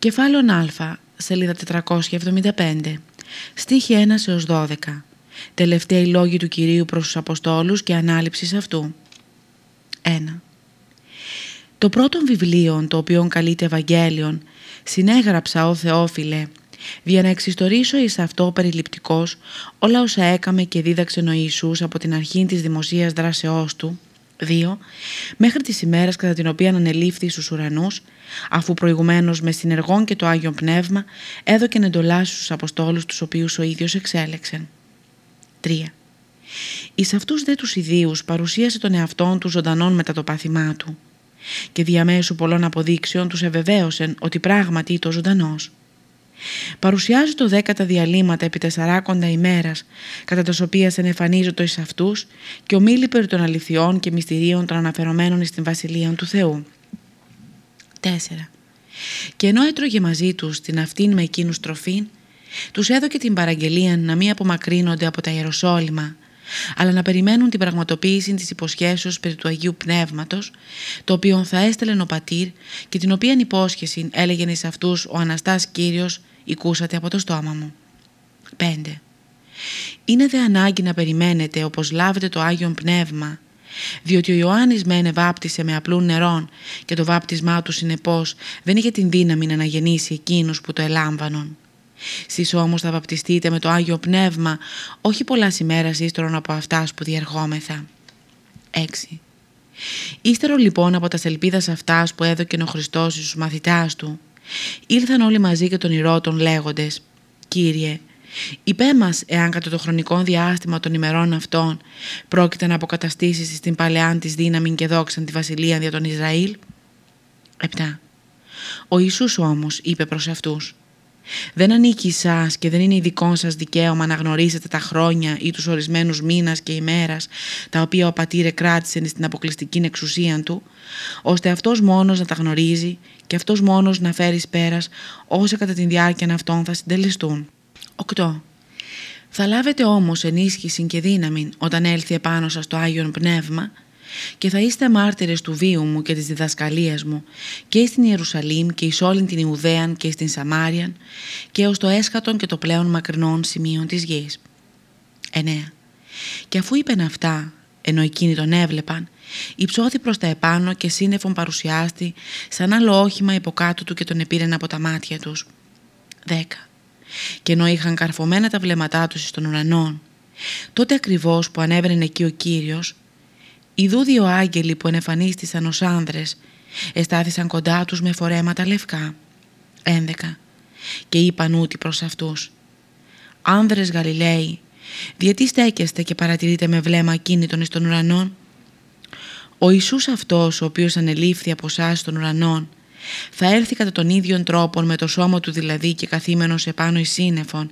Κεφάλαιο Α, σελίδα 475, στίχη 1 έως 12. Τελευταίοι λόγοι του Κυρίου προς τους Αποστόλους και ανάληψης αυτού. 1. Το πρώτο βιβλίο, το οποίο καλείται Ευαγγέλιον, συνέγραψα, ο Θεόφιλε, για να εξιστορήσω εις αυτό περιληπτικός όλα όσα έκαμε και δίδαξε ο Ιησούς από την αρχή της δημοσίας δράσεώς του, 2. Μέχρι τις ημέρες κατά την οποία ανελήφθη στους ουρανούς, αφού προηγουμένως μες συνεργόν και το Άγιο Πνεύμα έδωκε εντολάς στους Αποστόλους τους οποίους ο ίδιος εξέλεξε. 3. Εις αυτούς δε τους ιδίους παρουσίασε τον εαυτόν τους ζωντανών μετά το πάθημά του και διαμέσου πολλών αποδείξεων τους εβεβαίωσεν ότι πράγματι το ζωντανός. Παρουσιάζει το δέκατα διαλύματα επί τεσσαράκοντα ημέρας, κατά τα οποία εμφανίζονται εις αυτούς και ομίλει περί των αληθιών και μυστηρίων των αναφερομένων στην Βασιλεία του Θεού. 4. Και ενώ έτρωγε μαζί τους την αυτήν με εκείνους τροφήν, τους έδωκε την παραγγελία να μην απομακρύνονται από τα Ιεροσόλυμα, αλλά να περιμένουν την πραγματοποίηση της υποσχέσεως περί του Αγίου Πνεύματος, το οποίο θα έστελνε ο Πατήρ και την οποία υπόσχεση έλεγε εις αυτούς ο Αναστάς Κύριος «Οικούσατε από το στόμα μου». 5. Είναι δε ανάγκη να περιμένετε όπως λάβετε το Άγιον Πνεύμα, διότι ο Ιωάννης μεν βάπτισε με απλούν νερών και το βάπτισμά του συνεπώς δεν είχε την δύναμη να αναγεννήσει εκείνους που το ελάμβανον. Σεις όμως θα βαπτιστείτε με το Άγιο Πνεύμα όχι πολλά ημέρα ύστερον από αυτάς που διερχόμεθα. 6. Ύστερο λοιπόν από τα σελπίδας αυτάς που έδωκε ο Χριστός στους μαθητάς του, ήλθαν όλοι μαζί και τον ηρώτων λέγοντες «Κύριε, Υπέ μας, εάν κατά το χρονικό διάστημα των ημερών αυτών πρόκειται να αποκαταστήσεις στην παλαιά της δύναμη και δόξαν τη βασιλεία δια τον Ισραήλ. 7. Ο Ιησούς όμως είπε προς αυτούς δεν ανήκει εσά και δεν είναι δικό σας δικαίωμα να γνωρίσετε τα χρόνια ή τους ορισμένους μήνας και ημέρας τα οποία ο πατήρε κράτησε στην αποκλειστική εξουσία του, ώστε αυτός μόνος να τα γνωρίζει και αυτός μόνος να φέρει πέρας όσα κατά τη διάρκεια αυτών θα συντελεστούν. 8. Θα λάβετε όμως ενίσχυση και δύναμη όταν έλθει επάνω σας το Άγιον Πνεύμα και θα είστε μάρτυρες του βίου μου και της διδασκαλίας μου και στην Ιερουσαλήμ και εις όλην την Ιουδαίαν και στην Σαμάριαν και ως το έσχατον και το πλέον μακρινών σημείων της γης. 9. Και αφού είπεν αυτά, ενώ εκείνοι τον έβλεπαν, υψώθη προς τα επάνω και σύννεφον παρουσιάστη σαν άλλο όχημα υποκάτω του και τον επήρεν από τα μάτια τους. 10. Και ενώ είχαν καρφωμένα τα βλέμματά τους στον ουρανό, τότε ακριβώς που ανέβαινε εκεί ο Κύριος, Ιδού δύο άγγελοι που ενεφανίστησαν ως άνδρες εστάθησαν κοντά τους με φορέματα λευκά. 11. Και είπαν ούτι προς αυτούς «Άνδρες Γαλιλαίοι, γιατί στέκεστε και παρατηρείτε με βλέμμα κίνητον εις των ουρανών» Ο Ιησούς αυτός, ο οποίος ανελήφθη από εσάς των ουρανών, θα έρθει κατά τον ίδιο τρόπο με το σώμα του δηλαδή και καθήμενος επάνω εις σύννεφων,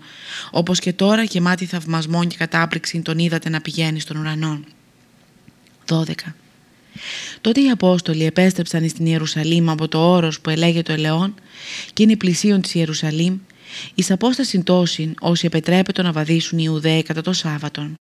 όπως και τώρα γεμάτη θαυμασμών και κατάπληξη τον είδατε να πηγαίνει στον ουρανό. 12. Τότε οι Απόστολοι επέστρεψαν στην Ιερουσαλήμ από το όρος που ελέγεται το ελαιόν και είναι πλησίον της Ιερουσαλήμ εις απόσταση τόσην όσοι επιτρέπεται να βαδίσουν οι Ιουδαίοι κατά το Σάββατον.